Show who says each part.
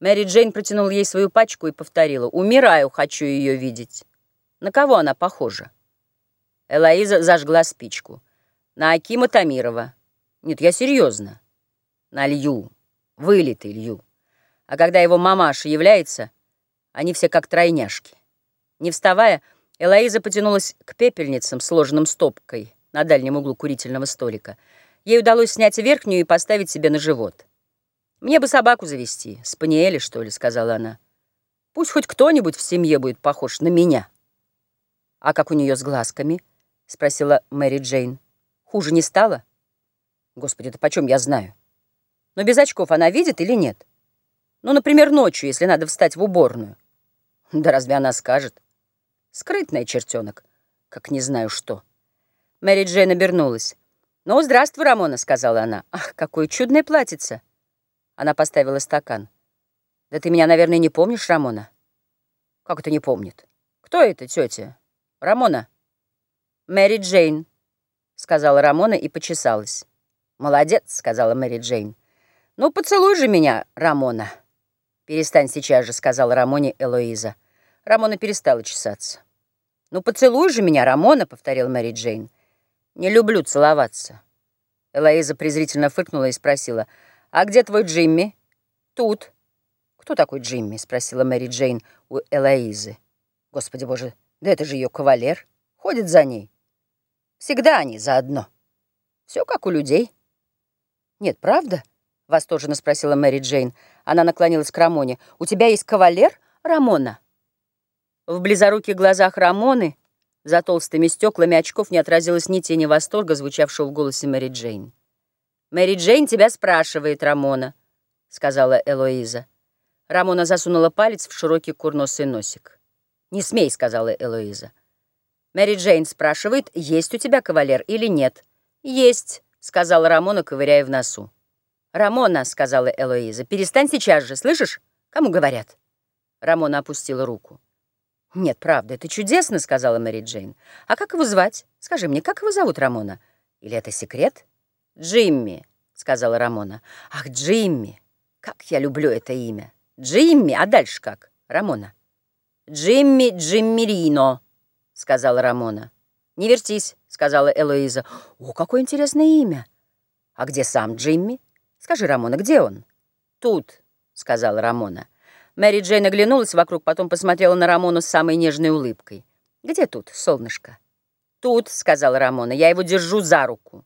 Speaker 1: Мэри Джейн протянула ей свою пачку и повторила. «Умираю, хочу ее видеть». На кого она похожа? Элоиза зажгла спичку. На Акима Тамирова. Нет, я серьезно. На Лью. Вылитый Лью. А когда его мамаша является, они все как тройняшки. Не вставая, Элоиза потянулась к пепельницам, сложенным стопкой на дальнем углу курительного столика. Ей удалось снять верхнюю и поставить себе на живот. «Мне бы собаку завести, спаниеля, что ли», — сказала она. «Пусть хоть кто-нибудь в семье будет похож на меня». «А как у нее с глазками?» — спросила Мэри Джейн. «Хуже не стало?» «Господи, это почем я знаю?» «Но без очков она видит или нет?» «Ну, например, ночью, если надо встать в уборную». «Да разве она скажет?» «Скрытная чертенок, как не знаю что». Мэри Джейн обернулась. «Ну, здравствуй, Рамона», — сказала она. «Ах, какое чудное платьице!» Она поставила стакан. «Да ты меня, наверное, не помнишь, Рамона?» «Как это не помнит? Кто это, тетя?» «Рамона?» «Мэри Джейн», — сказала Рамона и почесалась. «Молодец», — сказала Мэри Джейн. «Ну, поцелуй же меня, Рамона». «Перестань сейчас же», — сказала Рамоне Элоиза. Рамона перестала чесаться. «Ну, поцелуй же меня, Рамона», — повторил Мэри Джейн. «Не люблю целоваться». Элоиза презрительно фыркнула и спросила — «А где твой Джимми?» «Тут». «Кто такой Джимми?» — спросила Мэри Джейн у Элоизы. «Господи боже, да это же ее кавалер. Ходит за ней. Всегда они заодно. Все как у людей». «Нет, правда?» — восторженно спросила Мэри Джейн. Она наклонилась к Рамоне. «У тебя есть кавалер, Рамона?» В близоруких глазах Рамоны за толстыми стеклами очков не отразилось ни тени восторга, звучавшего в голосе Мэри Джейн. «Мэри Джейн тебя спрашивает, Рамона», — сказала Элоиза. Рамона засунула палец в широкий курносый носик. «Не смей», — сказала Элоиза. Мэри Джейн спрашивает, есть у тебя кавалер или нет. «Есть», — сказала Рамона, ковыряя в носу. «Рамона», — сказала Элоиза, — «перестань сейчас же, слышишь? Кому говорят?» Рамона опустила руку. «Нет, правда, это чудесно», — сказала Мэри Джейн. «А как его звать? Скажи мне, как его зовут, Рамона? Или это секрет?» «Джимми», — сказала Рамона. «Ах, Джимми! Как я люблю это имя! Джимми! А дальше как, Рамона?» «Джимми Джиммирино», — сказала Рамона. «Не вертись», — сказала Элоиза. «О, какое интересное имя! А где сам Джимми? Скажи, Рамона, где он?» «Тут», — сказала Рамона. Мэри Джейн оглянулась вокруг, потом посмотрела на Рамону с самой нежной улыбкой. «Где тут, солнышко?» «Тут», — сказала Рамона, — «я его держу за руку».